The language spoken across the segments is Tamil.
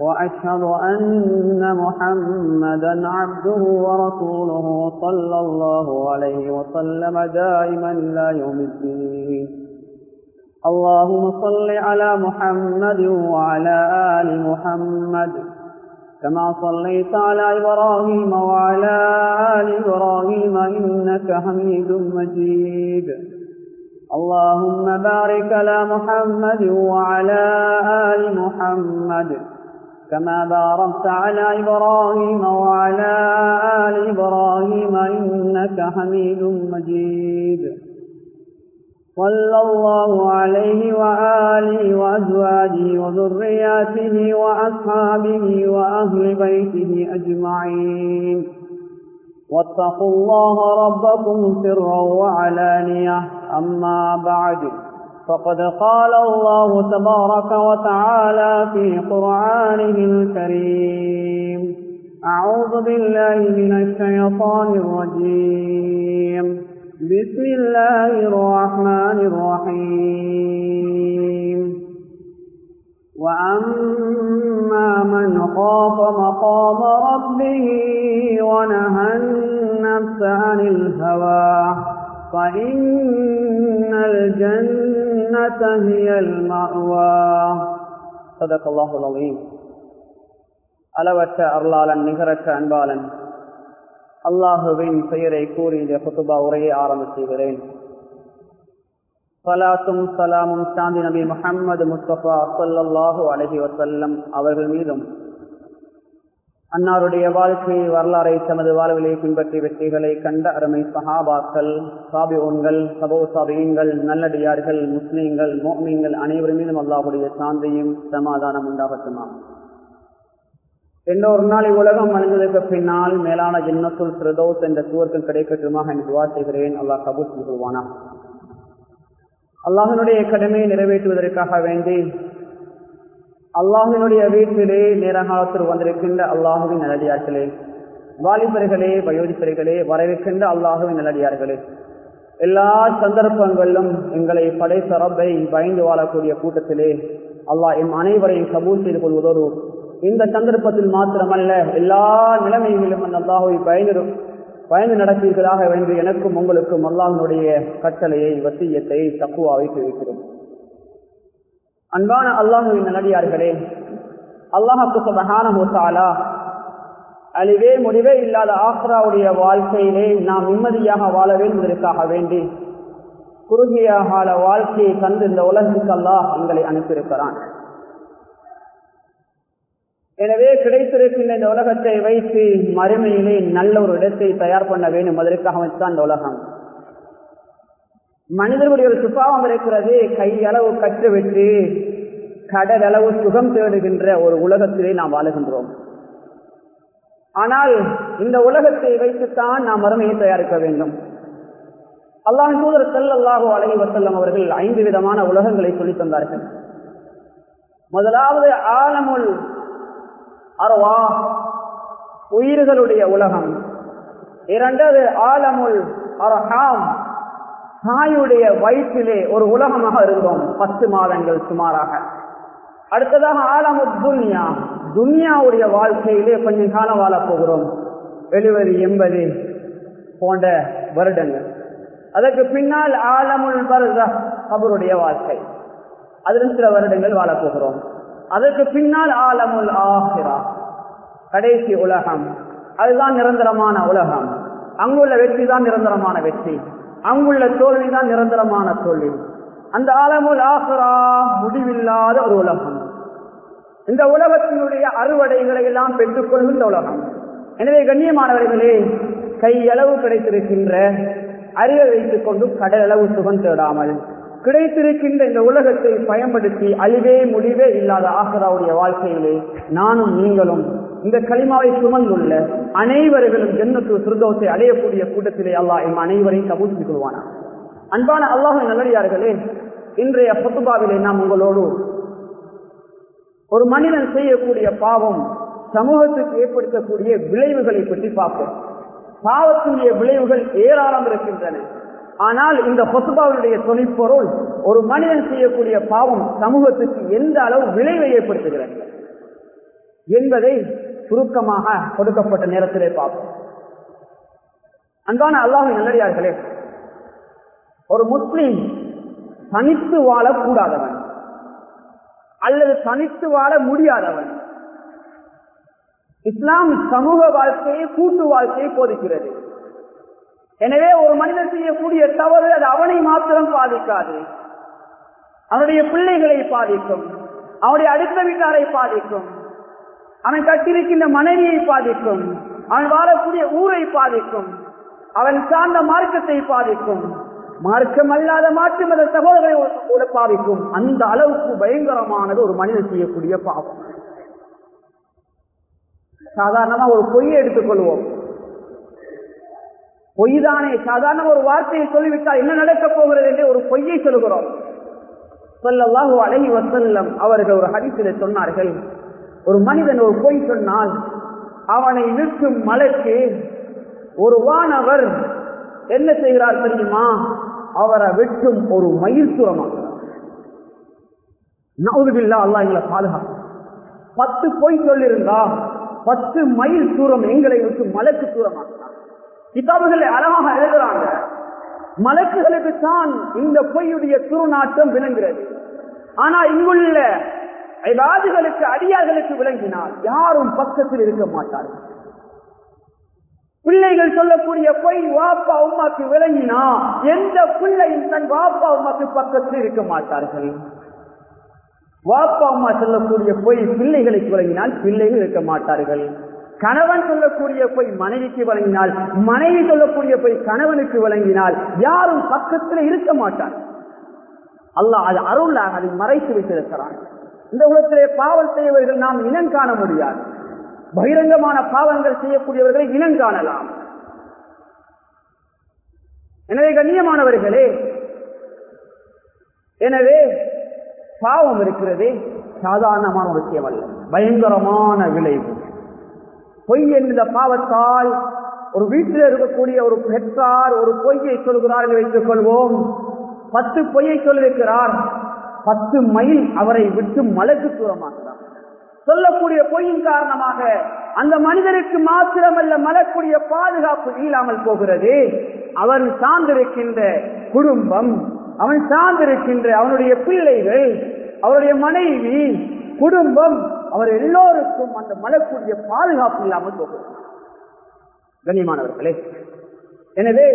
وأشهد أن محمدا عبده ورسوله صلى الله عليه وسلم دائما لا يوم الدين. اللهم صل على محمد وعلى آل محمد كما صليت على إبراهيم وعلى آل إبراهيم إنك حميد مجيد. اللهم بارك على محمد وعلى آل محمد كما باركت على إبراهيم وعلى آل إبراهيم إنك حميد مجيد. صلى الله عليه وآله وأزواجه وذرياته وأصحابه وأهل بيته أجمعين. واتقوا الله ربكم سرا وعلانية. أما بعد. فقد قال الله تبارك وتعالى في قرآنه الكريم. أعوذ بالله من الشيطان الرجيم. بسم الله الرحمن الرحيم. وأما من خاف مقام ربه ونهى النفس عن الهوى فإن الجنة هي المأوى صدق الله العظيم அளவற்ற அருளாளன் நிகரற்ற அன்பாளன் அல்லாஹுவின் பெயரை கூறி இந்த குத்துபா உரையை ஆரம்பிச்சுகிறேன் சலாத்தும் சலாமும் சாந்தி நபி முஹம்மது முஸ்தபா சொல்லல்லாஹு அலஹி வசல்லம் அவர்கள் மீதும் அன்னாருடைய வாழ்க்கை வரலாறை தமது வாழ்விலே பின்பற்றி வெற்றிகளை கண்ட அருமை சஹாபாக்கள் சாபியோன்கள் சபோ சாபியங்கள் நல்லடியார்கள் முஸ்லீம்கள் மோமீன்கள் அனைவரும் மீதும் அல்லாஹுடைய சாந்தியும் சமாதானம் உண்டாகட்டுமா இன்னொரு ஒரு நாள் உலகம் அணிந்ததற்கு பின்னால் மேலான ஜின்னத்துல் பிரதோஸ் என்ற சுவர்கள் கிடைக்கட்டுமாக என்று துவா செய்கிறேன். அல்லாஹ் கபூர் செய்வானா அல்லாஹனுடைய கடமையை நிறைவேற்றுவதற்காக வேண்டி அல்லாஹினுடைய வீட்டிலே நேரகாலத்தில் வந்திருக்கின்ற அல்லாஹுவின் நல்லடியார்களே வாலிபர்களே வயோதிப்பர்களே வரவிருக்கின்ற அல்லாஹுவின் நல்லடியார்களே எல்லா சந்தர்ப்பங்களிலும் எங்களை படைத்த ரப்பை பயந்து வாழக்கூடிய கூட்டத்திலே அல்லாஹ் எம் அனைவரையும் கபூல் செய்து கொள்வதோடு இந்த சந்தர்ப்பத்தில் மாத்திரமல்ல எல்லா நிலைமைகளிலும் அந்த அல்லாஹுவை பயந்து பயந்து நடப்பீர்களாக வேண்டி எனக்கும் உங்களுக்கும் அல்லாஹினுடைய கட்டளையை வசியத்தை தக்குவா வைத்து வைக்கிறோம் அன்பான அல்லாஹுவின் நல்லடியார்களே அல்லாஹுக்கு சுபகான அழிவே முடிவே இல்லாத ஆக்ராவுடைய வாழ்க்கையிலே நாம் நிம்மதியாக வாழ வேண்டுவதற்காக வேண்டி குறுகிய கால வாழ்க்கையை தந்து இந்த உலகத்துக்கு அல்லாஹ் எங்களை அனுப்பியிருக்கிறான். எனவே கிடைத்திருக்கின்ற இந்த உலகத்தை வைத்து மறுமையிலே நல்ல ஒரு இடத்தை தயார் பண்ண வேண்டும். அதற்காக தான் இந்த உலகம். மனிதர்களுடைய ஒரு சுபாவம் இருக்கிறது கையளவு கற்றுவிட்டு கடல் அளவு சுகம் தேடுகின்ற ஒரு உலகத்திலே நாம் வாழுகின்றோம். ஆனால் இந்த உலகத்தை வைத்துத்தான் நாம் மறுமையை தயாரிக்க வேண்டும். அல்லாஹ் தூதர் செல்லல்லாஹோ அலகி வசல்லம் அவர்கள் ஐந்து விதமான உலகங்களை சொல்லித் தந்தார்கள். முதலாவது ஆலமுல் அருவா உயிர்களுடைய உலகம். இரண்டாவது ஆலமுல் அரஹாம் தாயுடைய வயிற்றிலே ஒரு உலகமாக இருந்தோம் பத்து மாதங்கள் சுமாராக. அடுத்ததாக ஆலமு துன்யா. துன்யாவுடைய வாழ்க்கையிலே கொஞ்சம் காலம் வாழ போகிறோம். எழுபது எண்பது போன்ற வருடங்கள். அதற்கு பின்னால் ஆலமுல் பருதா அவருடைய வாழ்க்கை. அதில் சில வருடங்கள் வாழப்போகிறோம் அதற்கு பின்னால் ஆலமுல் ஆஹிரா. கடைசி உலகம். அதுதான் நிரந்தரமான உலகம். அங்குள்ள வெற்றி தான் நிரந்தரமான வெற்றி. அங்குள்ள தோல்விதான் நிரந்தரமான தோல்வி. அந்த ஆலமுல் ஆசரா முடிவில்லாத ஒரு உலகம். இந்த உலகத்தினுடைய அறுவடைகளை எல்லாம் பெற்றுக்கொள்கின்ற உலகம். எனவே கண்ணியமானவர்களே கையளவு கிடைத்திருக்கின்ற அறிவை வைத்துக் கொண்டு கடல் அளவு சுகம் தேடாமல் கிடைத்திருக்கின்ற இந்த உலகத்தை பயன்படுத்தி அழிவே முடிவே இல்லாத ஆசராவுடைய வாழ்க்கையிலே நானும் நீங்களும் இந்த களிமாவை சுமந்துள்ள அனைவர்களும் ஜன்னத்து சுருதோசை அடையக்கூடிய கூட்டத்திலே அல்லாஹ் எம் அனைவரையும் கபூல் கொள்வானா அன்பான அல்லாஹ் நல்லடியார்களே இன்றைய பொத்துபாவிலே நாம் உங்களோடு ஒரு மனிதன் செய்யக்கூடிய பாவம் சமூகத்துக்கு ஏற்படுத்தக்கூடிய விளைவுகளை பற்றி பார்ப்போம். பாவத்தினுடைய விளைவுகள் ஏராளம் இருக்கின்றன. ஆனால் இந்த பொசுபாவுடைய தொழிற்பொருள் ஒரு மனிதன் செய்யக்கூடிய பாவம் சமூகத்துக்கு எந்த அளவு விளைவை ஏற்படுத்துகிறது என்பதை சுருக்கமாக கொடுக்கப்பட்ட நேரத்திலே பார்ப்போம். அன்பான அல்லாஹ் நல்லடியார்களே ஒரு முஸ்லீம் தனித்து வாழக்கூடாதவன் அல்லது தனித்து வாழ முடியாதவன் இஸ்லாம் சமூக வாழ்க்கையை கூட்டு வாழ்க்கையை போதிக்கிறது. எனவே ஒரு மனிதன் செய்யக்கூடிய தவறு அது அவனை மாத்திரம் பாதிக்காது. அவனுடைய பிள்ளைகளை பாதிக்கும் அவனுடைய அடுத்த வீட்டாரை பாதிக்கும். அவன் கட்டிருக்கின்ற மனைவியை பாதிக்கும். அவன் வாழக்கூடிய ஊரை பாதிக்கும். அவன் சார்ந்த மார்க்கத்தை பாதிக்கும். மார்க்கம் அல்லாத மாற்று மத சகோதரர்களை பாதிக்கும். அந்த அளவுக்கு பயங்கரமானது ஒரு மனிதன் செய்யக்கூடிய பாவம். சாதாரணமா ஒரு பொய்யை எடுத்துக்கொள்வோம். பொய் தானே சாதாரண ஒரு வார்த்தையை சொல்லிவிட்டால் என்ன நடக்கப் போகிறது என்று ஒரு பொய்யை சொல்கிறோம் சொல்லவாக அழகி வசல்லம் அவர்கள் ஒரு ஹரிசில சொன்னார்கள். ஒரு மனிதன் ஒரு பொய் சொன்னால் அவனை நிற்கும் மலைக்கு ஒரு வானவர் என்ன செய்கிறார் தெரியுமா? அவரை வெட்டும் ஒரு மயில் சூரமாக நவுதுபில்லா அல்லா எங்களை பாதுகாப்பு பத்து பொய் சொல்லியிருந்தா பத்து மைல் தூரம் எங்களை விட்டு மலக்கு சூரமாக கிதாபுகளை அழகாக எழுதுறாங்க. மலக்குகளுக்கு தான் இந்த பொய்யுடைய துருநாட்டம் விளங்குகிறது. ஆனா இங்குள்ள ஐவாதிகளுக்கு அடியார்களுக்கு விளங்கினால் யாரும் பக்கத்தில் இருக்க மாட்டார்கள். பிள்ளைகள் சொல்லக்கூடிய பொய் வாப்பா உமாக்கு விளங்கினா எந்த பிள்ளையும் தன் வாப்பா உமாக்கு பக்கத்தில் இருக்க மாட்டார்கள். வாப்பா அம்மா சொல்லக்கூடிய பொய் பிள்ளைகளுக்கு விளங்கினால் பிள்ளைகள் இருக்க மாட்டார்கள். கணவன் சொல்லக்கூடிய பொய் மனைவிக்கு வழங்கினால் மனைவி சொல்லக்கூடிய பொய் கணவனுக்கு வழங்கினால் யாரும் பக்கத்தில் இருக்க மாட்டார் அல்லாஹ் அது அருளாக அதை மறைத்து வைத்திருக்கிறான் இந்த உலகத்திலே பாவம் செய்யவர்கள் நாம் இனம் காண முடியாது. பகிரங்கமான பாவங்கள் செய்யக்கூடியவர்களை இனம் காணலாம். எனவே கண்ணியமானவர்களே எனவே பாவம் இருக்கிறது சாதாரணமான விஷயம் அல்ல பயங்கரமான விளைவு. பொய் என்ற பாவத்தால் ஒரு வீட்டில் இருக்கக்கூடிய ஒரு பெற்றார் ஒரு பொய்யை சொல்கிறார்கள் வைத்துக் கொள்வோம் பத்து பொய்யை சொல்லிருக்கிறார் பத்து மைல் அவரை விட்டு மலைக்கு தூரமாகிறார் சொல்லக்கூடிய பொய்யின் காரணமாக அந்த மனிதனுக்கு மாத்திரமல்ல மலக்கூடிய பாதுகாப்பு இல்லாமல் போகிறது. அவன் சார்ந்திருக்கின்ற குடும்பம் அவன் சார்ந்திருக்கின்ற அவனுடைய பிள்ளைகள் அவருடைய மனைவி குடும்பம் அவர் எல்லோருக்கும் அந்த மலக்கூடிய பாதுகாப்பு இல்லாமல் போகிறது கண்ணியமானவர்களே எனவே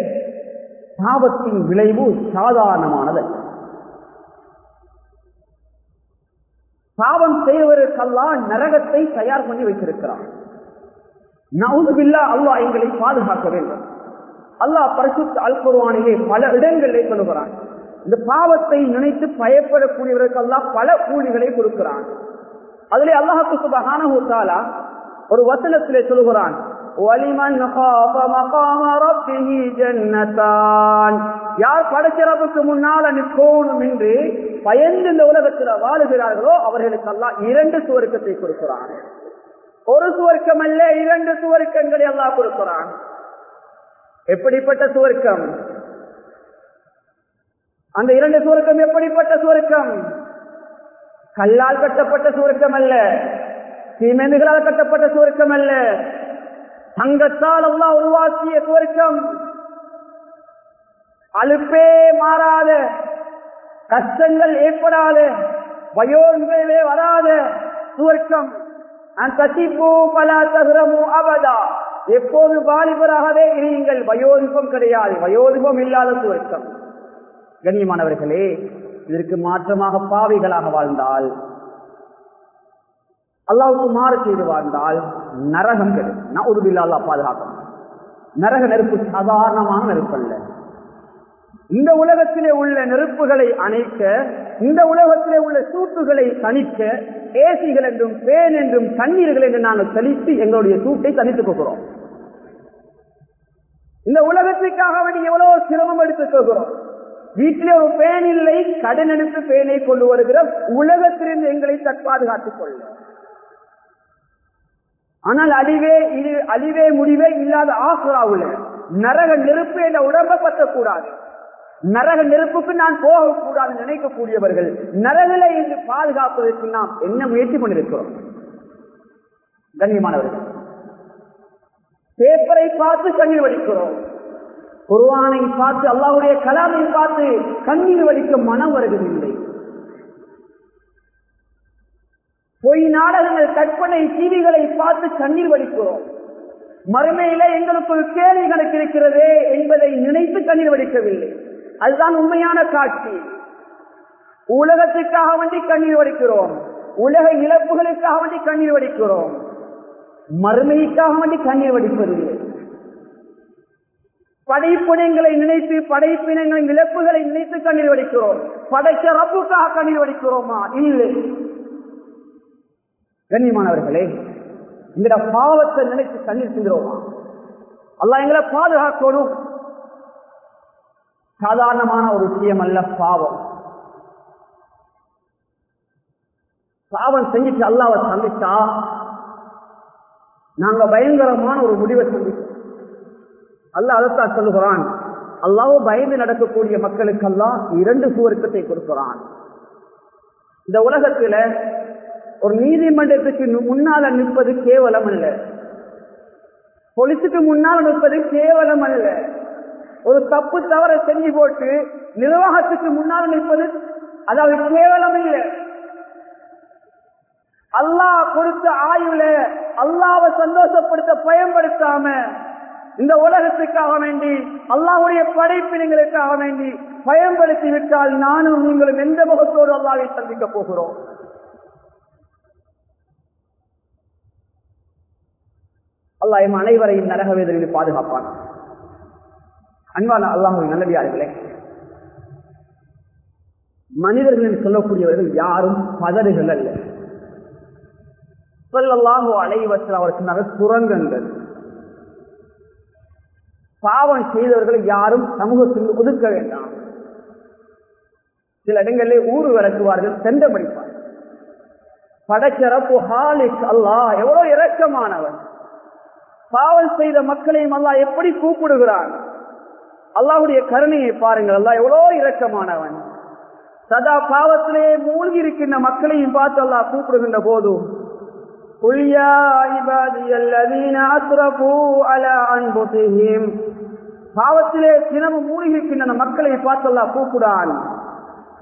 சாபத்தின் விளைவு சாதாரணமானதல்ல. பாவம் செய்வதற்கெல்லாம் நரகத்தை தயார் பண்ணி வைத்திருக்கிறான் நவுதுபில்லா அல்லாஹ் எங்களை பாதுகாக்க வேண்டும். அல்லாஹ் பரிசுத்த அல்குருவானிலே பல இடங்களிலே சொல்லுகிறான். இந்த பாவத்தை நினைத்து பயப்படக்கூடியவர்களுக்கு அல்லாஹ் பல கூலிகளை கொடுக்கிறான். அதிலே அல்லாஹு சுபகான ஒரு வசனத்திலே சொல்லுகிறான். யார் படைச்சிறப்புக்கு முன்னால நிற்கணும் என்று பயந்து இந்த உலகத்தில் வாழுகிறார்களோ அவர்களுக்கு எல்லாம் இரண்டு சுவர்க்கத்தை கொடுக்கிறான். ஒரு சுவர்க்கம் அல்ல இரண்டு சுவர்க்கங்களை எல்லாம் கொடுக்கிறான். எப்படிப்பட்ட சுவர்க்கம்? அந்த இரண்டு சுவர்க்கம் எப்படிப்பட்ட சுவர்க்கம்? கல்லால் கட்டப்பட்ட சுவர்க்கம் அல்ல சீமெந்துகளால் கட்டப்பட்ட சுவர்க்கம் அல்ல தங்கத்தால் அல்லா உருவாக்கிய சுவர்க்கம் அழுப்பே மாறாத கஷ்டங்கள் ஏற்படாத வயோன்களே வராத சுவர்க்கம் அவதா எப்போது வாலிபராகவே இருங்கள் வயோதிபம் கிடையாது வயோதிபம் இல்லாத சுவர்க்கம் கண்ணியமானவர்களே இதற்கு மாற்றமாக பாவிகளாக வாழ்ந்தால் அல்லாவுக்கு மாறு செய்து வாழ்ந்தால் நரகம் கிடைக்கும் நான் உறுதியில் அல்லா பாதுகாக்கும். நரக நெருப்பு சாதாரணமான நெருப்பல்ல. இந்த உலகத்திலே உள்ள நெருப்புகளை அணைக்க இந்த உலகத்திலே உள்ள சூட்டுகளை தணிக்க ஏசிகள் என்றும் பேன் என்றும் தண்ணீர்கள் என்று நாங்கள் தெளித்து எங்களுடைய சூட்டை தனித்துக் கொள்கிறோம். இந்த உலகத்திற்காக வேண்டி எவ்வளவு சிரமம் எடுத்துக் கொள்கிறோம். வீட்டிலே ஒரு பேன் இல்லை கடன் எடுத்து பேனை கொண்டு வருகிற உலகத்திலிருந்து எங்களை தற்பாதுகாத்துக் கொள்ள ஆனால் அழிவே இது அழிவே முடிவே இல்லாத ஆசுராவுல நரக நெருப்பு என்ற உடம்ப பற்றக்கூடாது. நரக நெருப்புக்கு நான் போகக்கூடாது நினைக்கக்கூடியவர்கள் நரகலை என்று பாதுகாப்பதற்கு நாம் என்ன முயற்சி பண்ணிருக்கிறோம்? கண்ணியமானவர்கள் பேப்பரை பார்த்து கண்ணீர் வடிக்கிறோம். குருவானை பார்த்து அல்லாவுடைய கலாமை பார்த்து கண்ணீர் வடிக்க மனம் வருவதில்லை. பொய் நாடகங்கள் கற்பனை தீவிகளை பார்த்து கண்ணீர் வடிக்கிறோம். மறுமையில எங்களுக்குள் கேள்வி கணக்கு இருக்கிறதே என்பதை நினைத்து கண்ணீர் வடிக்கவில்லை. அதுதான் உண்மையான காட்சி. உலகத்துக்காக வேண்டி கண்ணீர் வடிக்கிறோம். உலக இழப்புகளுக்காக வேண்டி கண்ணீர் வடிக்கிறோம். மறுமைக்காக வேண்டி கண்ணீர் வடிப்பதில்லை. படைப்பினங்களை நினைத்து படைப்பினங்களின் இழப்புகளை நினைத்து கண்ணீர் வடிக்கிறோம். படைச்ச ரப்புக்காக கண்ணீர் வடிக்கிறோமா? இல்லை. கண்ணியமானவர்களே எங்கட பாவத்தை நினைத்து கண்ணீர் சிந்துறோமா அல்லா எங்களை பாதுகாக்கணும். சாதாரணமான ஒரு விஷயம் அல்ல பாவம். பாவம் செஞ்சுட்டு அல்லாவை சந்திச்சா நாங்க பயங்கரமான ஒரு முடிவை சந்திச்சோம் அல்ல அதைத்தான் சொல்லுகிறான் அல்லாவும் பயந்து நடக்கக்கூடிய மக்களுக்கெல்லாம் இரண்டு சுவர்க்கத்தை கொடுக்கிறான். இந்த உலகத்துல ஒரு நீதிமன்றத்துக்கு முன்னால நிற்பது கேவலம் அல்ல. பொலிசுக்கு முன்னால் நிற்பது கேவலம் அல்ல. ஒரு தப்பு தவற செஞ்சு போட்டு நிர்வாகத்துக்கு முன்னால் நிற்பது அதாவது கேவலம் இல்லை. அல்லாஹ் கொடுத்த ஆயுள அல்லாவை சந்தோஷப்படுத்த பயன்படுத்தாம இந்த உலகத்துக்காக வேண்டி அல்லாவுடைய படைப்பினங்களுக்காக வேண்டி பயன்படுத்தி விட்டால் நானும் நீங்களும் எந்த முகத்தோடு அல்லாவை சந்திக்க போகிறோம்? அல்லா எம் அனைவரையும் நரக வேதனையில் பாதுகாப்பான். அன்பான அல்லாஹுவின் நல்லடியார்களே மனிதர்கள் சொல்லக்கூடியவர்கள் யாரும் பதறுகள் அல்ல. சொல்லல்லாஹோ அலைவசல் அவர் சொன்னாங்க சுரங்கங்கள். பாவம் செய்தவர்கள் யாரும் சமூகத்தில் ஒதுக்க வேண்டாம். சில இடங்களிலே ஊர் விளக்குவார்கள் சென்ற படிப்பார் படைச்சரப்பு ஹாலிக் அல்லாஹ் எவ்வளவு இரக்கமானவன். பாவல் செய்த மக்களையும் அல்லா எப்படி கூப்பிடுகிறான்? அல்லாவுடைய கருணையை பாருங்கள். அல்லா எவ்வளோ இரக்கமானவன். சதா பாவத்திலே மூழ்கி இருக்கின்ற மக்களையும் பார்த்து அல்லா கூப்பிடுகின்ற போதும் பாவத்திலே தினமும் மூழ்கி இருக்கின்ற மக்களை பார்த்து அல்லா கூப்பிடான்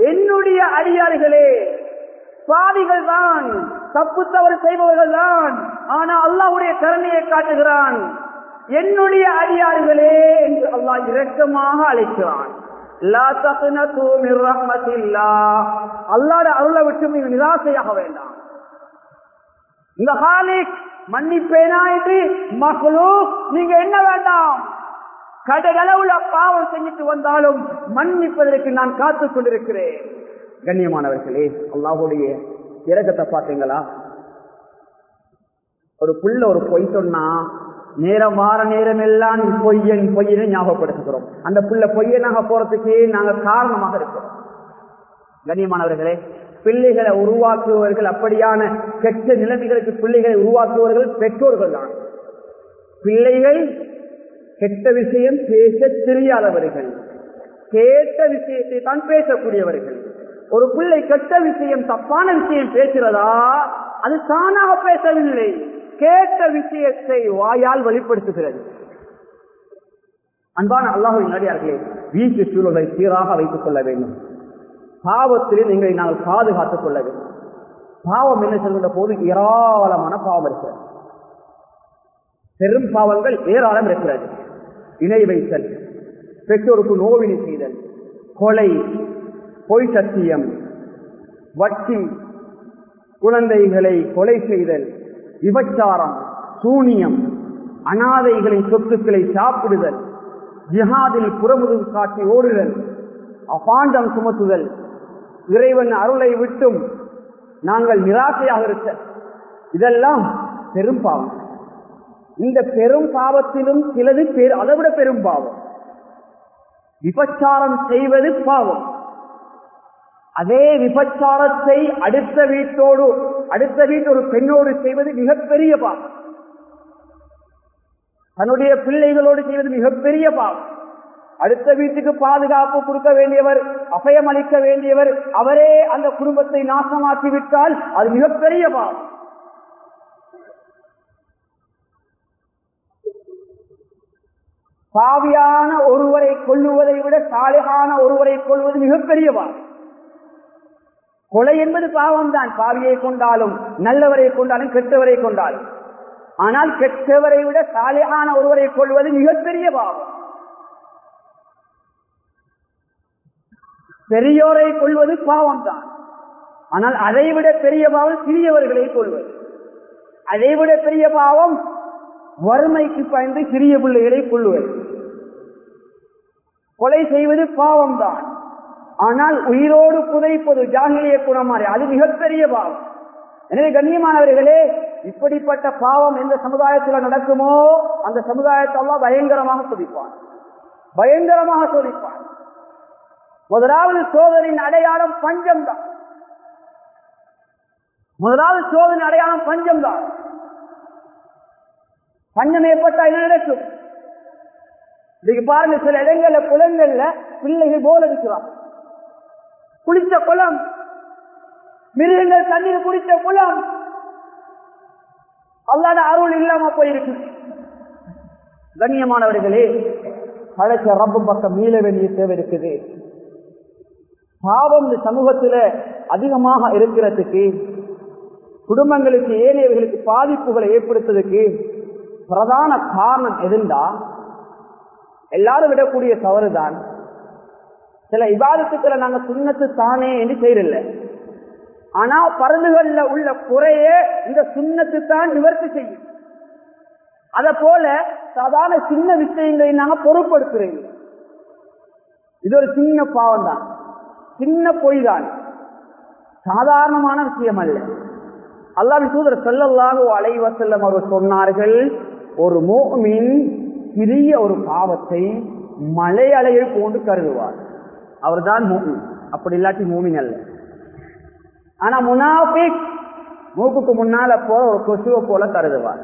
என்னுடைய அடியார்களே பாவிகள் தான் தப்பு தவறு செய்பவர்கள் தான் ஆனா அல்லாஹ்வுடைய கருணையை காட்டுகிறான். என்னுடைய அடியார்களே என்று அல்லாஹ் இரக்கமாக அழைக்கிறான். அல்லாட அருளை விட்டு நீங்க நிராசையாக வேண்டாம். இந்த ஹாலிக் மன்னிப்பேனா என்று மகளோ நீங்க என்ன வேண்டாம்? கடலவுல பாவம் செஞ்சுட்டு வந்தாலும் மன்னிப்பதற்கு நான் காத்துக் கொண்டிருக்கிறேன். கண்ணியமானவர்களே அல்லாஹுடைய இறக்கத்தை பார்த்தீங்களா ஒரு புள்ள ஒரு பொய் சொன்னா நேரம் வார நேரம் எல்லாம் பொய்யன் பொய்யனை ஞாபகப்படுத்துகிறோம். அந்த புள்ள பொய்யனாக போறதுக்கே நாங்க காரணமாக இருக்கிறோம். கண்ணியமானவர்களே பிள்ளைகளை உருவாக்குபவர்கள் அப்படியான கெட்ட நிலைமைகளுக்கு பிள்ளைகளை உருவாக்குபவர்கள் பெற்றோர்கள் தான் பிள்ளைகள் கெட்ட விஷயம் பேச தெரியாதவர்கள். கேட்ட விஷயத்தை தான் பேசக்கூடியவர்கள். ஒரு பிள்ளை கெட்ட விஷயம் தப்பான விஷயம் பேசுறதா? அது தானாக பேசவில்லை. கேட்ட விஷயத்தை வாயால் வெளிப்படுத்துகிறது. அன்பான அல்லாஹின் நடிகார்களே வீட்டு சூழலை சீராக வைத்துக் கொள்ள வேண்டும். பாவத்திலே நீங்கள் நாங்கள் பாதுகாத்துக் கொள்ள வேண்டும். பாவம் என்ன சொல்கின்ற போது ஏராளமான பாவம் இருக்கிறது. பெரும் பாவங்கள் ஏராளம் இருக்கிறது. இணை வைத்தல் பெற்றோருக்கு நோவினை செய்தல் கொலை பொய் சத்தியம். வட்டி குழந்தைகளை கொலை செய்தல் விபச்சாரம் சூனியம் அனாதைகளின் சொத்துக்களை சாப்பிடுதல் ஜிஹாதில் புறமுது காட்டி ஓடுதல் அபாண்டம் சுமத்துதல் இறைவன் அருளை விட்டும் நாங்கள் நிராசையாக இருக்க. இதெல்லாம் பெரும் பாவம். இந்த பெரும் பாவத்திலும் சிலது பெரு அதை விட பெரும் பாவம். விபச்சாரம் செய்வது பாவம். அதே விபச்சாரத்தை அடுத்த வீட்டோடு அடுத்த வீட்டு ஒரு பெண்ணோடு செய்வது மிகப்பெரிய பாவம். தன்னுடைய பிள்ளைகளோடு செய்வது மிகப்பெரிய பாவம். அடுத்த வீட்டுக்கு பாதுகாப்பு கொடுக்க வேண்டியவர் அபயம் அளிக்க வேண்டியவர் அவரே அந்த குடும்பத்தை நாசமாக்கி விட்டால் அது மிகப்பெரிய பாவம். பாவியான ஒருவரை கொள்ளுவதை விட சாலையான ஒருவரை கொள்வது மிகப்பெரிய பாவம். கொலை என்பது பாவம் தான் பாவியை கொண்டாலும் நல்லவரை கொண்டாலும் கெட்டவரை கொண்டாலும். ஆனால் கெட்டவரை விட சாலையான ஒருவரை கொள்வது மிகப்பெரிய பாவம். பெரியோரை கொள்வது பாவம் தான் ஆனால் அதை விட பெரிய பாவம் சிறியவர்களை கொள்வது. அதை விட பெரிய பாவம் வறுமைக்கு பயந்து சிறிய பிள்ளைகளை கொள்வது. கொலை செய்வது பாவம் தான் ஆனால் உயிரோடு புதைப்பது ஜாகிலிய குணமாறி அது மிகப்பெரிய பாவம். எனவே கண்ணியமானவர்களே இப்படிப்பட்ட பாவம் எந்த சமுதாயத்தில் நடக்குமோ அந்த சமுதாயத்தெல்லாம் பயங்கரமாக சோதிப்பான் பயங்கரமாக சோதிப்பான் முதலாவது சோதனையின் அடையாளம் பஞ்சம் தான் முதலாவது சோதனை அடையாளம் பஞ்சம் தான் பஞ்சம் ஏற்பட்டா என்ன நடக்கும்? இன்னைக்கு பாருங்க சில இடங்கள்ல குளங்கள்ல பிள்ளைகள் போல் அடிக்கிறான் குளித்த குளம். மிருகங்கள் தண்ணீர் குடித்த குளம். அல்லாத அருள் இல்லாம போயிருக்கு. கண்ணியமானவர்களே அழைச்ச ரப்பு பக்கம் மீள வேண்டிய தேவை இருக்குது. பாவம் இந்த சமூகத்துல அதிகமாக இருக்கிறதுக்கு குடும்பங்களுக்கு ஏனையவர்களுக்கு பாதிப்புகளை ஏற்படுத்துவதற்கு பிரதான காரணம் எதுண்டா? எல்லாரும் விடக்கூடிய தவறுதான். சில இபாதத்துக்களை நாங்க சுண்ணத்து தானே என்று செய்யறதில்ல. ஆனா பருந்துகள்ல உள்ள குறைய இந்த சுண்ணத்து தான் நிவர்த்தி செய்யும். அத போல சாதாரண சின்ன விஷயங்களை நாங்க பொருட்படுத்துறீங்க இது ஒரு சின்ன பாவம் தான். சின்ன பொய் தான். சாதாரணமான விஷயம் அல்ல. அல்லாஹ் தூதர் அலைவ அலைவசல்லம் அவர் சொன்னார்கள் ஒரு மோமின் சிறிய ஒரு பாவத்தை மலையலையில் கொண்டு போன்று கருதுவார். அவர்தான் மூமின். அப்படி இல்லாட்டி மூமின் அல்ல. ஆனா முனாபிக் மூக்குக்கு முன்னால போற ஒரு கொசுவை போல கருதுவார்.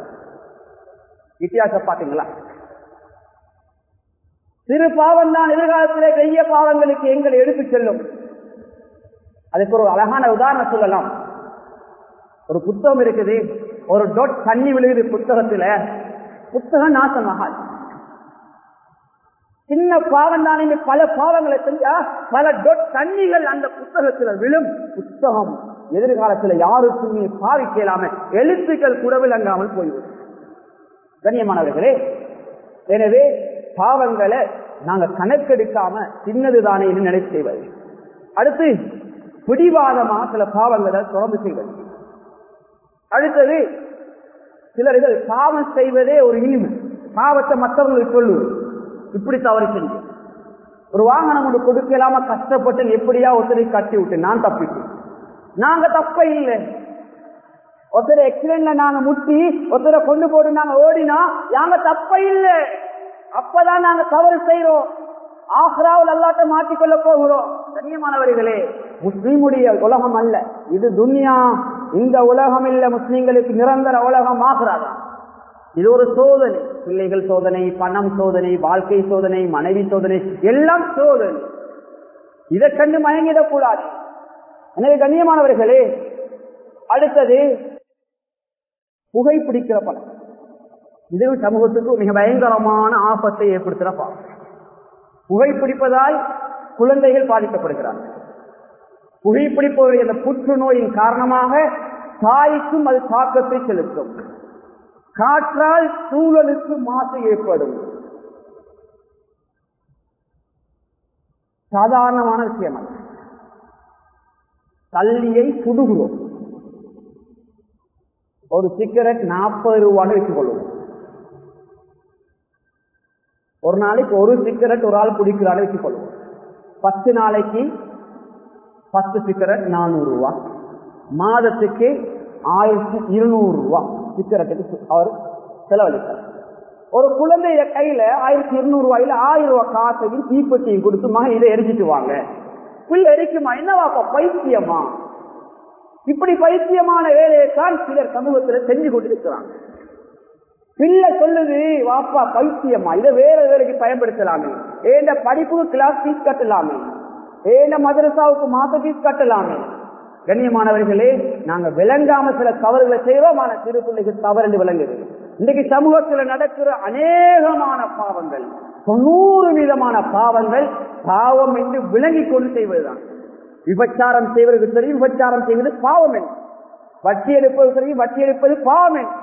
வித்தியாசம் பாத்தீங்களா? சிறு பாவம் தான் எதிர்காலத்திலே பெரிய பாவங்களுக்கு எங்களை எடுத்து செல்லும். அதுக்கு ஒரு அழகான உதாரணம் சொல்லலாம். ஒரு புத்தகம் இருக்குது. ஒரு டொட் தண்ணி விழுகுது புத்தகத்துல. புத்தகம் நாசமாக சின்ன பாவம் தானே பல பாவங்களை செஞ்சா பல தண்ணிகள் அந்த புத்தகத்துல விழும் புத்தகம். எதிர்காலத்துல யாருக்குமே பாவிக்கலாம. எழுத்துக்கள் கூட விளங்காமல் போய்விடும். கண்ணியமானவர்களே எனவே பாவங்களை நாங்க கணக்கெடுக்காம சின்னதுதானே என்று நினைச்சு செய்வது. அடுத்து பிடிவாதமாக சில பாவங்களை தொடர்ந்து செய்வது. அடுத்தது சிலர்கள் பாவம் செய்வதே ஒரு இனிமை. பாவத்தை மற்றவங்களுக்கு சொல்லுவது இப்படி தவறு செஞ்சு. ஒரு வாகனம் ஒன்று கொடுக்கலாம கஷ்டப்பட்டு எப்படியா ஒருத்தரை கட்டி விட்டு நான் தப்பிட்டேன் நாங்க தப்ப இல்லை. ஒருத்தர் எக்ஸிடென்ட்ல நாங்க முட்டி ஒருத்தரை கொண்டு போட்டு நாங்க ஓடினா நாங்க தப்ப இல்லை. அப்பதான் நாங்க தவறு செய்யறோம் ஆஹ்ராவில் அல்லாட்ட மாற்றிக்கொள்ள போகிறோம். கண்ணியமானவர்களே முஸ்லீமுடைய உலகம் அல்ல. இது துன்யா. இந்த உலகம் இல்ல. முஸ்லீம்களுக்கு நிரந்தர உலகம் ஆகிறாதான் இது ஒரு சோதனை. பிள்ளைகள் சோதனை பணம் சோதனை வாழ்க்கை சோதனை மனைவி சோதனை எல்லாம் சோதனை. இதை கண்டு மயங்கிடக் கூடாது எனவே கண்ணியமானவர்களே அடுத்தது புகைப்பிடிக்கிற பணம் இது சமூகத்துக்கு மிக பயங்கரமான ஆபத்தை ஏற்படுத்துகிற பாவம். புகைப்பிடிப்பதால் குழந்தைகள் பாதிக்கப்படுகிறார்கள். புகைப்பிடிப்பவருடைய அந்த புற்றுநோயின் காரணமாக தாய்க்கும் அது தாக்கத்தை செலுத்தும். காற்றால் சூழலுக்கு மாசு ஏற்படும். சாதாரணமான விஷயம் அல்ல தள்ளியை சுடுகிறோம். ஒரு சிகரெட் நாற்பது ரூபான்னு வச்சுக்கொள்வோம் ஒரு நாளைக்கு ஒரு சிகரெட் ஒரு ஆள் குடிக்கிறான்னு வச்சுக்கொள்வோம் பத்து நாளைக்கு பத்து சிகரெட் நானூறு ரூபா. மாதத்துக்கு ஆயிரத்தி இருநூறு ரூபாய் சித்திரத்துக்கு அவர் செலவழித்தார். ஒரு குழந்தைய கையில ஆயிரத்தி இருநூறு ரூபாயில ஆயிரம் ரூபாய் காசையும் தீப்பெட்டியும் கொடுத்து மகன் இதை எரிச்சிட்டு வாங்க. புல் எரிக்குமா? என்னவாப்பா பைத்தியமா? இப்படி பைத்தியமான வேலையை தான் சிலர் சமூகத்தில் செஞ்சு கொண்டிருக்கிறாங்க. பிள்ளை சொல்லுது வாப்பா பைத்தியமா? இதை வேற வேலைக்கு பயன்படுத்தலாமே. ஏண்ட படிப்புக்கு கிளாஸ் ஃபீஸ் கட்டலாமே? ஏண்ட மதரசாவுக்கு மாச ஃபீஸ் கட்டலாமே? கண்ணியமானவர்களே நாங்க விளங்காம சில தவறுகளை செய்வோம் ஆனா சிறு பிள்ளைக்கு தவறு என்று விளங்குது. இன்றைக்கு சமூகத்தில் நடக்கிற அநேகமான பாவங்கள் தொண்ணூறு விதமான பாவங்கள் பாவம் என்று விளங்கி கொண்டு செய்வதுதான். விபச்சாரம் செய்வதற்கு தெரியும் விபச்சாரம் செய்வது பாவம் என்று. வட்டி எடுப்பது தெரியும் வட்டி எடுப்பது பாவம் என்று.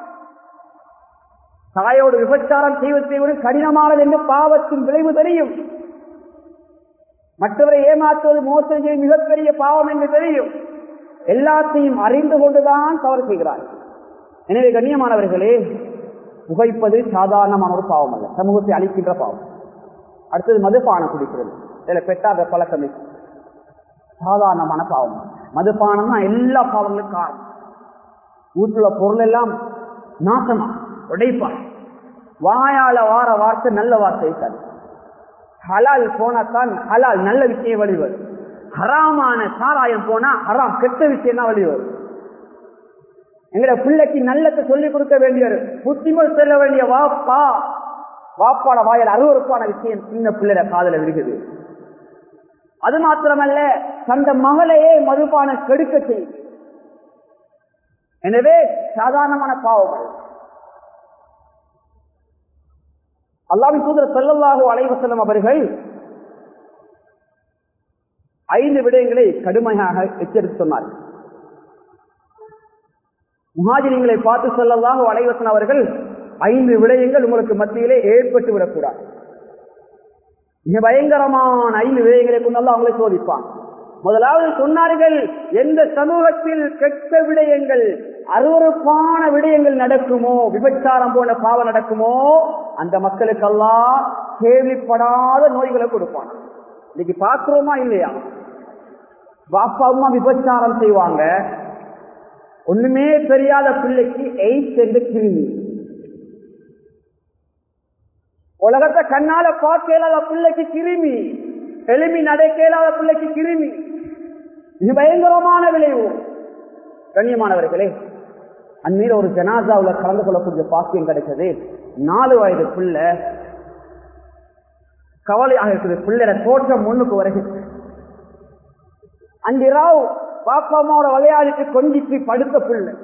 தாயோடு விபச்சாரம் செய்வது செய்வது கடினமானது என்று பாவத்தின் விளைவு தெரியும். மற்றவரை ஏமாற்றுவது மோசடி மிகப்பெரிய பாவம் என்று தெரியும். எல்லாத்தையும் அறிந்து கொண்டுதான் தவறு செய்கிறார். எனவே கண்ணியமானவர்களே புகைப்பது சாதாரணமான ஒரு பாவம் அல்ல. சமூகத்தை அளிக்கின்ற பாவம். அடுத்தது மதுபானம் குடிக்கிறது இதுல பெட்டாத பழக்கம் சாதாரணமான பாவம். மதுபானம் தான் எல்லா பாவங்களும் காரணம். வீட்டுல பொருள் எல்லாம் நாசமா உடைப்பான் வாயால வார வார்த்தை நல்ல வார்த்தை இருக்காது. ஹலால் போனாத்தான் ஹலால் நல்ல விஷயம் வழிவரும் ஹராமான சாராயம் போனா ஹராம். கெட்ட விஷயம் தான் வழிவரும் எங்கட பிள்ளைக்கு நல்லத்தை சொல்லிக் கொடுக்க வேண்டியவர். புத்திமல் சொல்ல வேண்டிய வாப்பா. வாப்பாட வாயில் அருவறுப்பான விஷயம் சின்ன பிள்ளைட காதல விடுகிறது அது மாத்திரமல்ல தந்த மகளையே மதுபான கெடுக்க செய்யும். எனவே சாதாரணமான பாவம் அல்ல. அல்லாவின் தூதர் செல்லல்லாக அலைவசலம் அவர்கள் ஐந்து விடயங்களை கடுமையாக எச்சரித்து சொன்னார்கள் முஹாஜிரிங்களை பார்த்து செல்லல்லாஹு அலைவசன் அவர்கள் ஐந்து விடயங்கள் உங்களுக்கு மத்தியிலே ஏற்பட்டு விடக்கூடாது. மிக பயங்கரமான ஐந்து விடயங்களை கொண்டாலும் அவங்களை சோதிப்பான். முதலாவது சொன்னார்கள் எந்த சமூகத்தில் கெட்ட விடயங்கள் அருவறுப்பான விடயங்கள் நடக்குமோ விபச்சாரம் போன்ற பாவம் நடக்குமோ அந்த மக்களுக்கெல்லாம் கேள்விப்படாத நோய்களை கொடுப்பான். இன்னைக்கு பாக்குறோமா இல்லையா? பாப்பா அம்மா விபச்சாரம் செய்வாங்க. ஒண்ணுமே தெரியாத பிள்ளைக்கு எய்ட்ஸ் என்று கிருமி. உலகத்தை கண்ணால பார்க்க இயலாத பிள்ளைக்கு கிருமி. எளிமி நடக்க இயலாத பிள்ளைக்கு கிருமி. இது பயங்கரமான விளைவு. கண்ணியமானவர்களே அந்நீர் ஒரு ஜனாதாவில் கலந்து கொள்ளக்கூடிய பாக்கியம் கிடைச்சது. நாலு வயது பிள்ளை கவலையாக இருக்குது. பிள்ளைட தோற்றம் முன்னுக்கு வருகிறது அன்றிராவ் பாப்பா அம்மாவோட விளையாடிட்டு கொஞ்சிட்டு படுத்த பிள்ளை.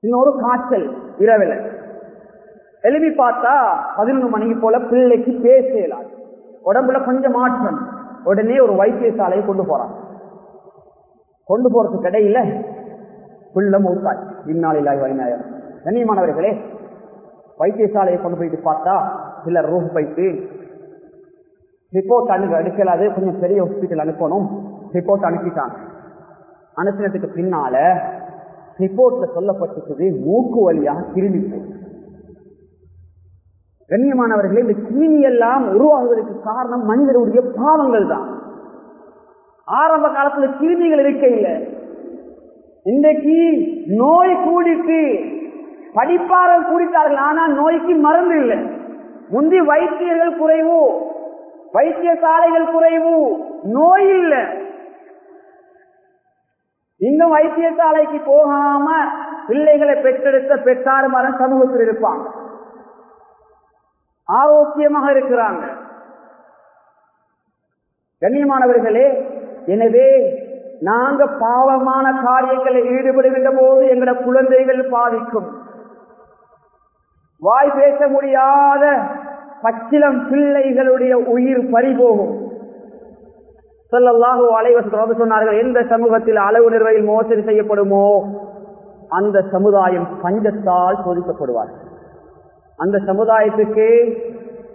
இன்னொரு காய்ச்சல் இரவில். எழுப்பி பார்த்தா பதினொன்று மணிக்கு போல பிள்ளைக்கு பேச உடம்புல கொஞ்சம் மாற்றம். உடனே ஒரு வைத்தியசாலையை கொண்டு போறான். கொண்டு போறதுக்கு இடையில புள்ள மூத்தாய் இந்நாளில் வைநாயகம் கண்ணியமானவர்களே வைத்தியசாலையை கொண்டு போயிட்டு பார்த்தா சிலர் ரூம் போயிட்டு ரிப்போர்ட் அனுப்ப அனுப்பலாது. கொஞ்சம் பெரிய ஹாஸ்பிட்டல் அனுப்பணும். ரிப்போர்ட் அனுப்பிட்டாங்க. அனுப்பினதுக்கு பின்னால ரிப்போர்ட்ல சொல்லப்பட்டிருக்குது மூக்கு வழியாக கிருமி கண்ணியமானவர்களே இந்த கிருமி எல்லாம் உருவாகுவதற்கு காரணம் மனிதருடைய பாவங்கள் தான். ஆரம்ப காலத்துல கிருமிகள் இருக்க இல்லை. இன்றைக்கு நோய் கூடிட்டு படிப்பாளர் கூடிட்டார்கள் ஆனா நோய்க்கு மருந்து இல்லை. முந்தி வைத்தியர்கள் குறைவு வைத்தியசாலைகள் குறைவு நோய் இல்லை. இன்னும் வைத்தியசாலைக்கு போகாம பிள்ளைகளை பெற்றெடுத்த பெற்றாறு மரம் சமூகத்தில் இருப்பாங்க ஆரோக்கியமாக இருக்கிறாங்க. கண்ணியமானவர்களே எனவே நாங்க பாவமான காரியங்களில் ஈடுபடுகின்ற போது எங்களோட குழந்தைகள் பாதிக்கும். வாய் பேச முடியாத பச்சிலம் பிள்ளைகளுடைய உயிர் பறிபோகும். சொல்லல்லாஹு அலைவசம் சொன்னார்கள் எந்த சமூகத்தில் அளவு நிர்வையில் மோசடி செய்யப்படுமோ அந்த சமுதாயம் பஞ்சத்தால் சோதிக்கப்படுவார்கள் அந்த சமுதாயத்துக்கு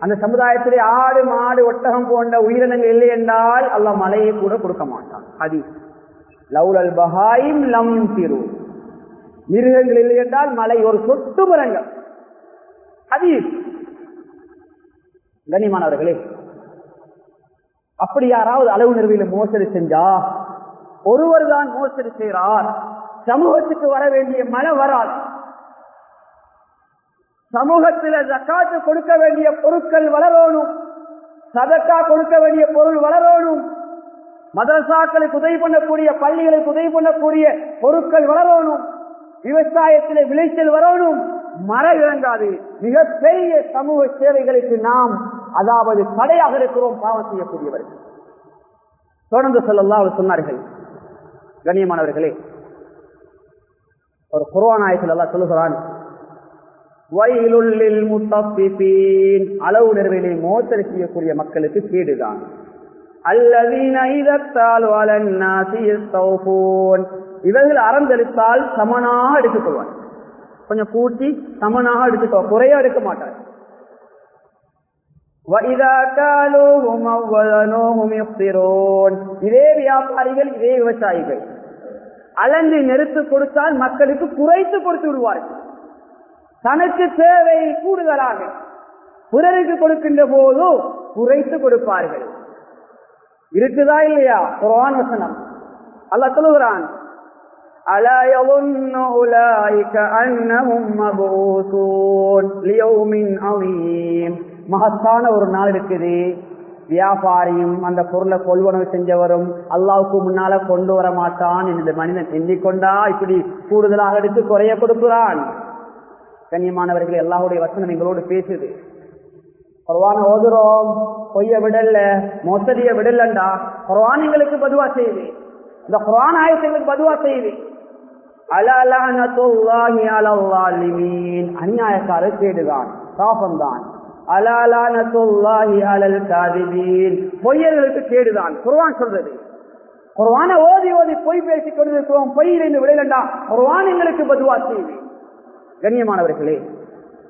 அந்த சமுதாயத்திலே ஆடு மாடு ஒட்டகம் போன்ற உயிரினங்கள் இல்லை என்றால் அல்ல மலையை கூட கொடுக்க மாட்டான். அது லவுலல் பஹாயும் லம் திரு மிருகங்கள் இல்லை என்றால் மலை ஒரு சொட்டு மரங்கள். அது கண்ணியமானவர்களே அப்படி யாராவது அளவு நிறுவையில மோசடி செஞ்சா ஒருவர் தான் மோசடி செய்கிறார். சமூகத்துக்கு வர வேண்டிய மழை வராது. சமூகத்தில் ஜக்காத்து கொடுக்க வேண்டிய பொருட்கள் வளரணும். சதக்கா கொடுக்க வேண்டிய பொருள் வளரணும். மதரசாக்களுக்கு உதவி பண்ணக்கூடிய பள்ளிகளுக்கு உதவி பண்ணக்கூடிய பொருட்கள் வளரணும். விவசாயத்தில் விளைச்சல் வரணும். மர இறங்காது மிகப்பெரிய சமூக சேவைகளுக்கு நாம் அதாவது தடையாக இருக்கிறோம் பாவம் செய்யக்கூடியவர்கள் தொடர்ந்து சொல்லலாம் அவர் சொன்னார்கள் கண்ணியமானவர்களே ஒரு குர்வானாயத்தில் எல்லாம் சொல்லுகிறான் வயலுள்ளில் முத்தப்பிப்பீன் அளவு நிறுவனை மோசடி செய்யக்கூடிய மக்களுக்கு கேடுதான். அல்லதீன இவர்கள் அறந்தளித்தால் சமனாக எடுத்துக் கொள்வார் கொஞ்சம் கூட்டி சமனாக எடுத்துக்கோ. குறைய எடுக்க மாட்டார். இதே வியாபாரிகள் இதே விவசாயிகள். அலந்து நெருத்து கொடுத்தால் மக்களுக்கு குறைத்து கொடுத்து விடுவார்கள். தனக்கு தேவை கூடுதலாக பிறருக்கு கொடுக்கின்ற போது குறைத்து கொடுப்பார்கள். இருக்குதா இல்லையா? குரான் வசனம். அல்ல சொல்லுகிறான் ألا يظن أولئك أنهم مبعوثون ليوم عظيم மகத்தான ஒரு நாள் இருக்குது வியாபாரியும் அந்த பொருளை கொள்வனவு செஞ்சவரும் அல்லாவுக்கு முன்னால கொண்டு வர மாட்டான் இந்த மனிதன் எண்ணிக்கொண்டா இப்படி கூடுதலாக எடுத்து குறைய கொடுக்கிறான் கண்ணியமானவர்கள் எல்லாருடைய வசனம் எங்களோடு பேசுது குர்வான ஓதுறோம் பொய்ய விடல மோசடிய விடலண்டா குர்வான் எங்களுக்கு பதுவா செய்யுது இந்த குர்ஆன் ஆயத்துங்களுக்கு பதுவா செய்யுது அநியாயக்காரர் கேடுதான் சாபம்தான் பொய்யர்களுக்கு கேடுதான். குர்வான் சொல்றது. குர்வான ஓதி ஓதி பொய் பேசிக் கொண்டிருக்கிறோம் பொய் இருந்து விடலண்டா. குர்வான் எங்களுக்கு பதுவா செய்யுது கண்ணியமானவர்களே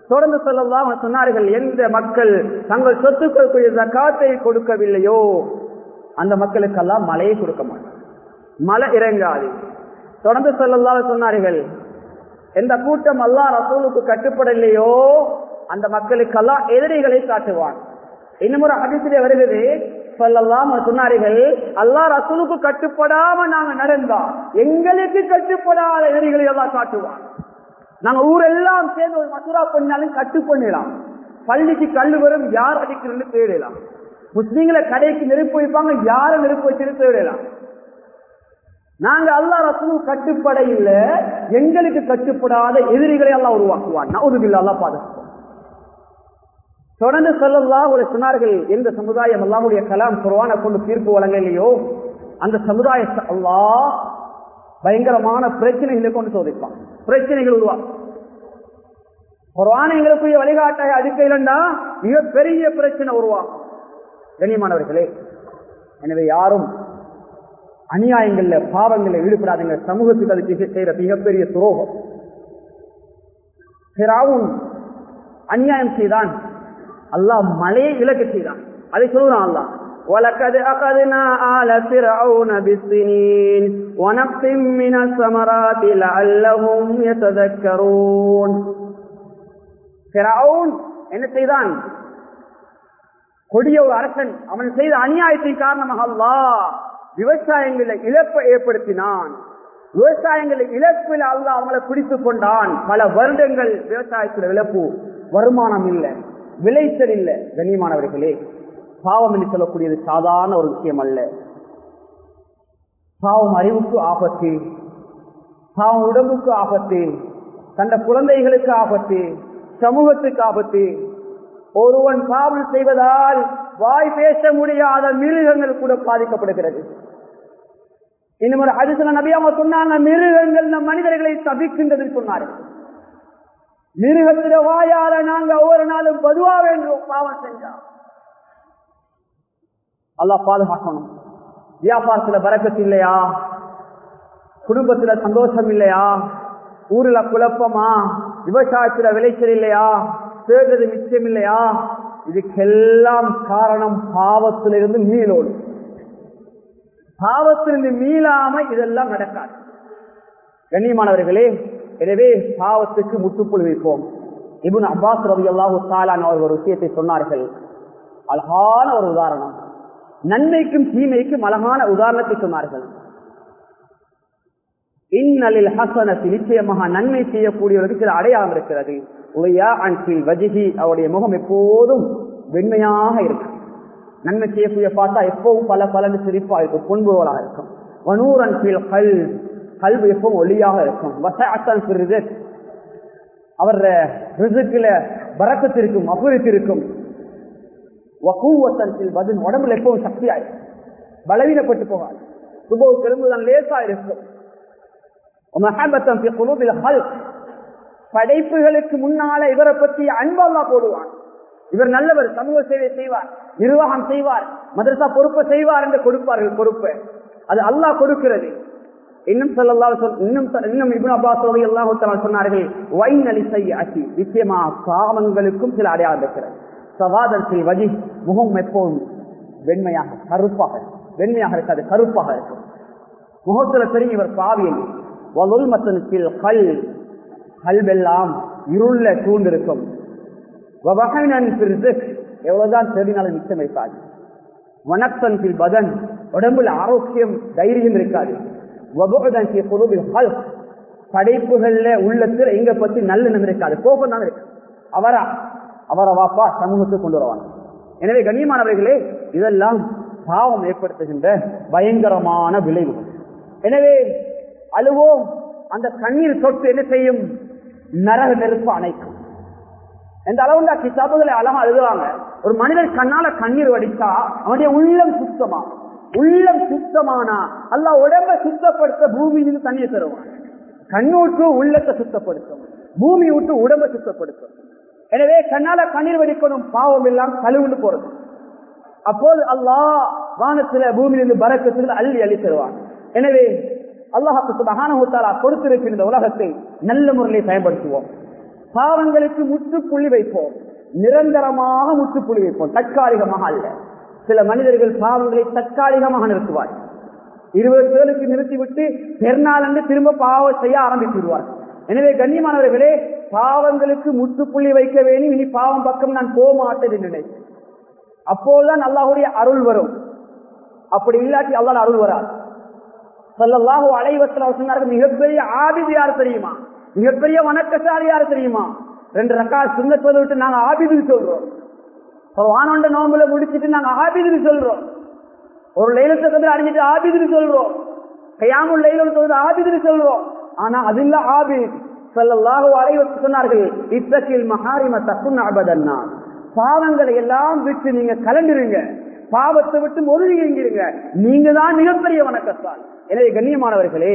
தொடர்ந்து சொல்லலாம் சொன்னார்கள் எந்த மக்கள் தங்கள் சொத்துக்களுக்கு ஜக்காத்தை கொடுக்கவில்லையோ அந்த மக்களுக்கெல்லாம் மழையை கொடுக்க மாட்டார் மழை இறங்காது. தொடர்ந்து சொல்லல்லாத சொன்னார்கள் எந்த கூட்டம் அல்லா ரசூலுக்கு கட்டுப்படலையோ அந்த மக்களுக்கெல்லாம் எதிரிகளை காட்டுவான். இன்னும் ஒரு அதிசய வருகிறது சொல்லலாம் சொன்னார்கள் அல்லா ரசூலுக்கு கட்டுப்படாம நாங்க நடந்தா எங்களுக்கு கட்டுப்படாத எதிரிகளை எல்லாம் காட்டுவான். நாங்க ஊரெல்லாம் சேர்ந்து ஒரு மசூரா பண்ணாலும் கட்டு பண்ணிடலாம். பள்ளிக்கு கல்லு வரும் யார் அடிக்கிறன்னு தேடலாம் முஸ்லீம்களை கடைக்கு நெருப்பு வைப்பாங்க யாரை நெருப்பு வச்சுன்னு தேடலாம் நாங்க அல்லா ரசூ கட்டுப்பட இல்ல எங்களுக்கு கட்டுப்படாத எதிரிகளை எல்லாம் உருவாக்குவான். நவுதுபில்ல எல்லாம் பாதுகாப்போம் தொடர்ந்து சொல்லலா ஒரு சொன்னார்கள் எந்த சமுதாயம் அல்லாவுடைய கலாம் குருவான கொண்டு தீர்ப்பு வழங்கலையோ அந்த சமுதாய அல்லா பயங்கரமான பிரச்சனைகளை கொண்டு சோதிப்பான். பிரச்சனைகள் உருவாக்கும். குர்வான எங்களுக்குரிய வழிகாட்டாக அதுக்கு இல்லைண்டா மிகப்பெரிய பிரச்சனை உருவாகும் கண்ணியமானவர்களே எனவே யாரும் அநியாயங்கள்ல பாவங்கள்ல ஈடுபடாதீங்க சமூகத்துக்கு அதுக்கு செய்யற மிகப்பெரிய துரோகம் அநியாயம் செய்தான் அல்லாஹ் மழையை இலக்க செய்தான் அதை சொல்றான் அல்லாஹ் وَلَقَدْ أَخَذْنَا آلَ فِرْعَوْنَ بِالسِّنِينِ وَنَقْصٍ مِّنَ الثَّمَرَاتِ لَعَلَّهُمْ يَتَذَكَّرُونَ ஃபிரௌன் என்ன செய்தான் கொடிய ஒரு அரசன் அவன் செய்த அநியாயத்தின் காரணமாக அல்லாஹ் விவசாயங்களில் இழப்பை ஏற்படுத்தினான். விவசாயங்களில் இழப்பில் அல்ல அவங்களை பிடித்துக் கொண்டான். பல வருடங்கள் விவசாயத்தில் இழப்பு வருமானம் இல்லை விளைச்சல் இல்லை. கண்ணியமானவர்களே பாவம் என்று சொல்லக்கூடியது சாதாரண ஒரு விஷயம் அல்ல. பாவம் அறிவுக்கு ஆபத்து பாவம் உடம்புக்கு ஆபத்து தந்த குழந்தைகளுக்கு ஆபத்து சமூகத்துக்கு ஆபத்து. ஒருவன் பாவம் செய்வதால் வாய் பேச முடியாத மிருகங்கள் கூட பாதிக்கப்படுகிறது. இன்னும் ஒரு அதிசல நபி அவங்க சொன்னாங்க மிருகங்கள் நம் மனிதர்களை தவிக்கின்றது சொன்னார்கள் மிருகத்தில வாயால நாங்க ஒவ்வொரு நாளும் பதுவா வேண்டும் பாவம் செஞ்சா. அல்லா பாதுகாக்கணும். வியாபாரத்துல பறக்கத்து இல்லையா? குடும்பத்துல சந்தோஷம் இல்லையா? ஊர்ல குழப்பமா? விவசாயத்துல விளைச்சல் இல்லையா? சேர்ந்தது மிச்சம் இல்லையா? இதுக்கெல்லாம் காரணம் பாவத்திலிருந்து மீளோடு. பாவத்திலிருந்து மீளாம இதெல்லாம் நடக்காது. கண்ணியமானவர்களே எனவே பாவத்துக்கு முட்டுப்புள் வைப்போம். இபுன் அப்பாஸ் ரவி அல்லாஹு தாலான் அவர் ஒரு விஷயத்தை சொன்னார்கள். அழகான ஒரு உதாரணம். நன்மைக்கும் தீமைக்கும் அழகான உதாரணத்தை சொன்னார்கள். இன்னலில் ஹசனத்து நிச்சயமாக நன்மை செய்யக்கூடியவர்களுக்கு சில அடையாளம் இருக்கிறது. உலையா அன்பில் வஜிஹி அவருடைய முகம் எப்போதும் வெண்மையாக இருக்கும். நன்மை செய்யக்கூடிய பார்த்தா எப்பவும் பல பலன் சிரிப்பா இருக்கும் பொன்புகளாக இருக்கும். வனூரன் கீழ் கல் கல்வி எப்பவும் ஒளியாக இருக்கும். வசஅத்தன் அவர் ரிசுக்கில பறக்கத்து இருக்கும் அபிவிருத்தி இருக்கும் வகூவத்தன் கீழ் பதில் உடம்புல எப்பவும் சக்தியாயிருக்கும் பலவீனப்பட்டு போகாது. சுபோ திரும்புதான் லேசா இருக்கும். மஹபத்தன் ஃபி குலூபில் படைப்புகளுக்கு முன்னால இவரை பற்றி அன்பல்லா போடுவான். இவர் நல்லவர் சமூக சேவை செய்வார் நிர்வாகம் செய்வார் மதரசா பொறுப்பை செய்வார் என்று கொடுப்பார்கள் பொறுப்பை. அது அல்லாஹ் கொடுக்கிறது. இன்னும் சொல்லலாம் இன்னும் இன்னும் இபுன் அப்பாஸ் ரலியல்லாஹு தஆலா சொன்னார்கள் வைன் அலிசை அசி நிச்சயமா பாவங்களுக்கும் சில அடையாளம் இருக்கிறது. சவாதன் வகி முகம் எப்போதும் வெண்மையாக கருப்பாக வெண்மையாக இருக்காது கருப்பாக இருக்கும். முகத்துல தெரியும் இவர் பாவியல் வலுல் மத்தனுக்கில் கல் கல்வெல்லாம் இருள சூழ்ந்திருக்கும். எவ்வளவுதான் தேடினாலும் மிச்சம் இருக்காது வனத்தன் பதன் உடம்புல ஆரோக்கியம் தைரியம் இருக்காது படைப்புகள்ல உள்ளத்துல எங்க பத்தி நல்லெண்ணம் இருக்காது கோபம் தான் இருக்கு அவரா அவரை வாப்பா சமூகத்துக்கு கொண்டு வருவாங்க எனவே கண்ணியமானவர்களே இதெல்லாம் பாவம் ஏற்படுத்துகின்ற பயங்கரமான விளைவுகள் எனவே அழுவோம் அந்த கண்ணீர் தொட்டு என்ன செய்யும் நரக நெருப்பு அணைக்கும் எந்த அளவுண்டா கிதாபுகளை அழகா எழுதுவாங்க? ஒரு மனிதன் கண்ணால கண்ணீர் வடித்தா அவனுடைய உள்ளம் சுத்தமா? உள்ளம் சுத்தமானா? அல்ல உடம்ப சுத்தப்படுத்த பூமியிலிருந்து தண்ணியை தருவான். கண்ணூற்று உள்ளத்தை சுத்தப்படுத்தும். பூமி விட்டு உடம்ப சுத்தப்படுத்தும். எனவே கண்ணால கண்ணீர் வடிக்கணும் பாவம் எல்லாம் கழுவுண்டு போறது. அப்போது அல்லாஹ் வானத்துல பூமியிலிருந்து பறக்கத்தில் அள்ளி அள்ளி தருவான். எனவே அல்லாஹாக்கு சுபஹானஹுத்தாலா கொடுத்திருக்கின்ற உலகத்தை நல்ல முறையில் பயன்படுத்துவோம். பாவங்களுக்கு முற்றுப்புள்ளி வைப்போம். நிரந்தரமாக முற்றுப்புள்ளி வைப்போம். தற்காலிகமாக அல்ல. சில மனிதர்கள் பாவங்களை தற்காலிகமாக நிறுத்துவார் இருபது பேருக்கு நிறுத்திவிட்டு பெருநாள் என்று திரும்ப பாவம் செய்ய ஆரம்பித்து விடுவார் எனவே கண்ணியமானவர்களே பாவங்களுக்கு முற்றுப்புள்ளி வைக்க வேண்டும். இனி பாவம் பக்கம் நான் போக மாட்டேன் என்று நினைத்தேன் அப்போதுதான் அல்லாஹுடைய அருள் வரும். அப்படி இல்லாட்டி அல்லாஹ் அருள் வராது. சொல்லல்லாஹு அலைவசல சொன்னார்கள் மிகப்பெரிய ஆபிது யார் தெரியுமா? மிகப்பெரிய வணக்கசாரி யார் தெரியுமா? ரெண்டு ரக்கா சுண்ணத்தை விட்டு நாங்க ஆபிது சொல்றோம். ஒரு வானொண்ட நோம்புல முடிச்சுட்டு நாங்க ஆபிது சொல்றோம். ஒரு லைலத்தை அடைஞ்சிட்டு ஆபிது சொல்றோம். கையாமல் லைலம் சொல்றது ஆபிது சொல்றோம். ஆனா அது இல்ல ஆபித் சொல்லல்லாஹு அலைவச சொன்னார்கள் இத்தகையில் மஹாரிம தப்புன் அபதன்னா பாவங்களை எல்லாம் விட்டு நீங்க கலந்துருங்க பாவத்தை விட்டு ஒதுங்கிருங்க நீங்க தான் மிகப்பெரிய வணக்கத்தால் எனவே கண்ணியமானவர்களே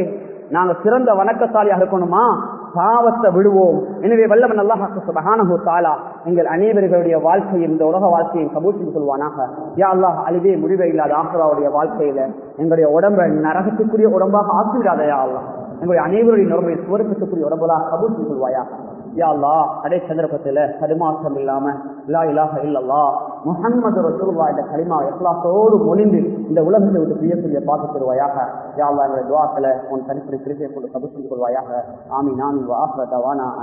நாங்க சிறந்த வணக்கத்தாலியாக இருக்கணுமா? பாவத்தை விடுவோம். எனவே வல்லவன் அல்லாஹு தாலா எங்கள் அனைவர்களுடைய வாழ்க்கையும் இந்த உலக வாழ்க்கையை கபூசி சொல்வானாக யா அல்லாஹ் அழிவே முடிவே இல்லாத ஆசிராவுடைய வாழ்க்கையில எங்களுடைய உடம்பை நரகத்துக்குரிய உடம்பாக ஆசிராதையா அல்லாஹ். எங்களுடைய அனைவருடைய உடம்பை சுவர்க்கத்துக்குரிய உடம்புலாக கபூசி சொல்வாயா யாழ்லா அடை அல்லா கடை சந்தர்ப்பத்துல தடுமாற்றம் இல்லாம லா இலாக இல்லல்லா முஹம்மது ரசூல்லா என்ற கலிமா இஸ்லாத்தோடு மொழிந்து இந்த உலகத்தை விட்டு பிரியக்கூடிய பார்த்து தருவாயாக. யாழ்லா அல்லா என்னுடைய துவாக்களை உன் தனிப்படை திருப்பியை கொண்டு கபூல் செய்து கொள்வாயாக. ஆமி நான் வாஹ்ர தவானா